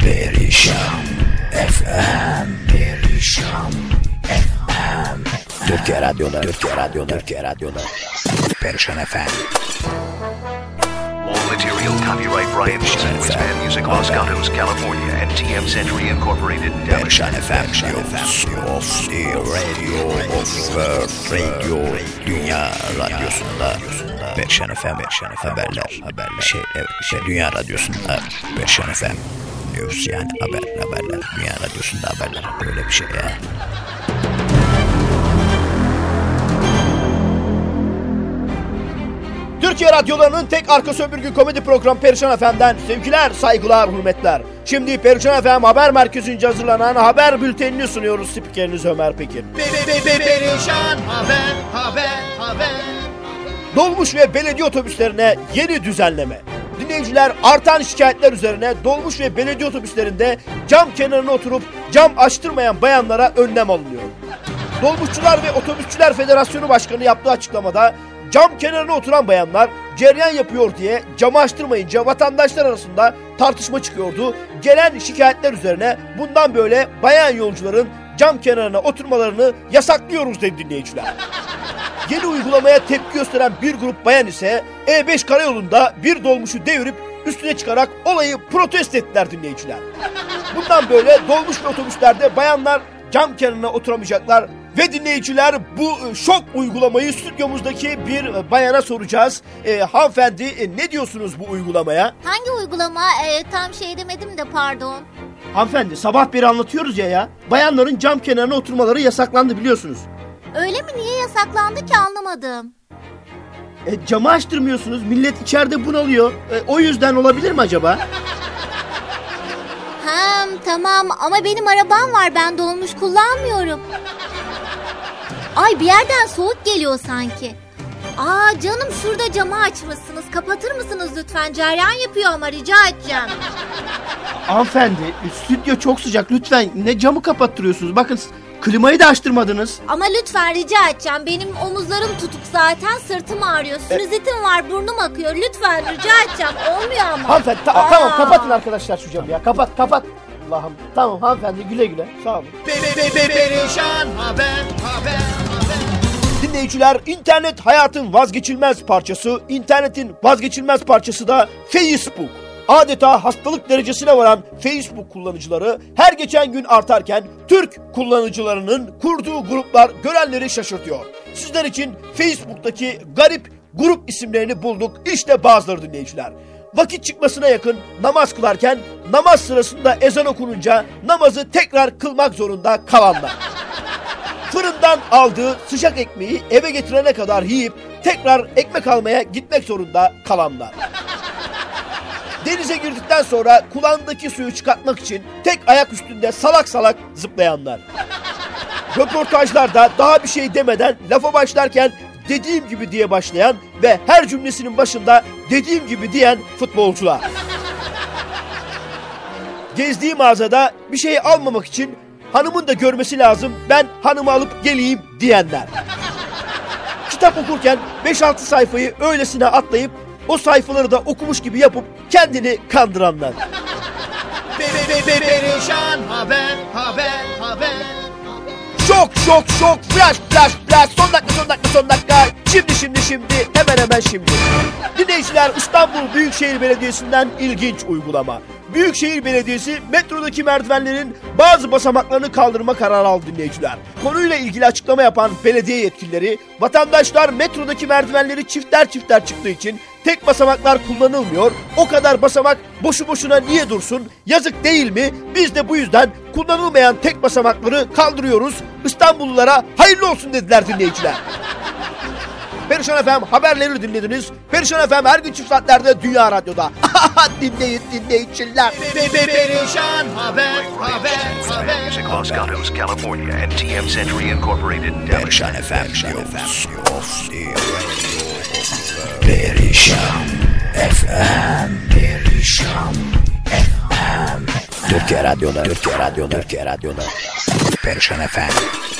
Perişan FM Perişan FM Türkiye Radyo'da Türkiye Radyo'da Türkiye Radyo'da. Perişan FM All material copyright Brian Shizan with Band Music Los Gatos, California and TM Century Incorporated. Perişan FM News of the Radio of the Radio Dünya Radyosu'nda. Perişan FM haberler haberler. Şey evet şey Dünya Radyosu'nda. Perişan FM News yani haber haberler Dünya Radyosu'nda haberler böyle bir şey ya. Türkiye radyolarının tek arka sömürgü komedi programı Perişan FM'den sevgiler, saygılar, hürmetler. Şimdi Perişan FM Haber Merkezi'nce hazırlanan haber bültenini sunuyoruz spikeriniz Ömer Pekin. Perişan haber, haber, haber. Dolmuş ve belediye otobüslerine yeni düzenleme. Dinleyiciler artan şikayetler üzerine dolmuş ve belediye otobüslerinde cam kenarına oturup cam açtırmayan bayanlara önlem alınıyor. Dolmuşçular ve Otobüsçüler Federasyonu Başkanı yaptığı açıklamada cam kenarına oturan bayanlar ceryan yapıyor diye camı açtırmayınca vatandaşlar arasında tartışma çıkıyordu. Gelen şikayetler üzerine bundan böyle bayan yolcuların cam kenarına oturmalarını yasaklıyoruz dedi dinleyiciler. Yeni uygulamaya tepki gösteren bir grup bayan ise E5 karayolunda bir dolmuşu devirip üstüne çıkarak olayı protesto ettiler dinleyiciler. Bundan böyle dolmuş ve otobüslerde bayanlar cam kenarına oturamayacaklar ve dinleyiciler bu e, şok uygulamayı stüdyomuzdaki bir e, bayana soracağız. E, hanımefendi e, ne diyorsunuz bu uygulamaya? Hangi uygulama? Ee, tam şey demedim de pardon. Hanımefendi sabah beri anlatıyoruz ya ya. Bayanların cam kenarına oturmaları yasaklandı biliyorsunuz. Öyle mi? Niye yasaklandı ki anlamadım. E, camı açtırmıyorsunuz. Millet içeride bunalıyor. E, o yüzden olabilir mi acaba? Hem tamam ama benim arabam var ben dolmuş kullanmıyorum. Ay bir yerden soğuk geliyor sanki. Aa canım şurada camı açmışsınız. Kapatır mısınız lütfen? Ceryan yapıyor ama rica edeceğim. Hanımefendi stüdyo çok sıcak. Lütfen ne camı kapattırıyorsunuz? Bakın klimayı da açtırmadınız. Ama lütfen rica edeceğim. Benim omuzlarım tutuk zaten. Sırtım ağrıyor. Sinüzitim var. Burnum akıyor. Lütfen rica edeceğim. Olmuyor ama. Hanımefendi ta- Aa. tamam kapatın arkadaşlar şu camı ya. Kapat kapat. Allah'ım. Tamam hanımefendi güle güle. Sağ olun. Perişan haber, haber, haber. Dinleyiciler internet hayatın vazgeçilmez parçası. internetin vazgeçilmez parçası da Facebook. Adeta hastalık derecesine varan Facebook kullanıcıları her geçen gün artarken Türk kullanıcılarının kurduğu gruplar görenleri şaşırtıyor. Sizler için Facebook'taki garip grup isimlerini bulduk. İşte bazıları dinleyiciler. Vakit çıkmasına yakın namaz kılarken namaz sırasında ezan okununca namazı tekrar kılmak zorunda kalanlar. Fırından aldığı sıcak ekmeği eve getirene kadar yiyip tekrar ekmek almaya gitmek zorunda kalanlar. Denize girdikten sonra kulağındaki suyu çıkartmak için tek ayak üstünde salak salak zıplayanlar. Röportajlarda daha bir şey demeden lafa başlarken dediğim gibi diye başlayan ve her cümlesinin başında dediğim gibi diyen futbolcular. Gezdiği mağazada bir şey almamak için hanımın da görmesi lazım ben hanımı alıp geleyim diyenler. Kitap okurken 5-6 sayfayı öylesine atlayıp o sayfaları da okumuş gibi yapıp kendini kandıranlar. Perişan haber, haber, haber. Şok şok şok flash flash flash son dakika son dakika son dakika şimdi şimdi şimdi hemen hemen şimdi. Dinleyiciler İstanbul Büyükşehir Belediyesi'nden ilginç uygulama. Büyükşehir Belediyesi metrodaki merdivenlerin bazı basamaklarını kaldırma kararı aldı dinleyiciler. Konuyla ilgili açıklama yapan belediye yetkilileri vatandaşlar metrodaki merdivenleri çifter çifter çıktığı için tek basamaklar kullanılmıyor. O kadar basamak boşu boşuna niye dursun? Yazık değil mi? Biz de bu yüzden kullanılmayan tek basamakları kaldırıyoruz. İstanbullulara hayırlı olsun dediler dinleyiciler. Perişan FM haberleri dinlediniz. Perişan FM her gün çift saatlerde Dünya Radyo'da. dinleyin dinleyiciler. Perişan haber, haber, haber. Music Los Gatos, California and TM Century Incorporated. Perişan FM News of the Radio of the Perişan FM Perişan FM Türkiye Radyo'da Türkiye Radyo'da Türkiye Radyo'da Perişan FM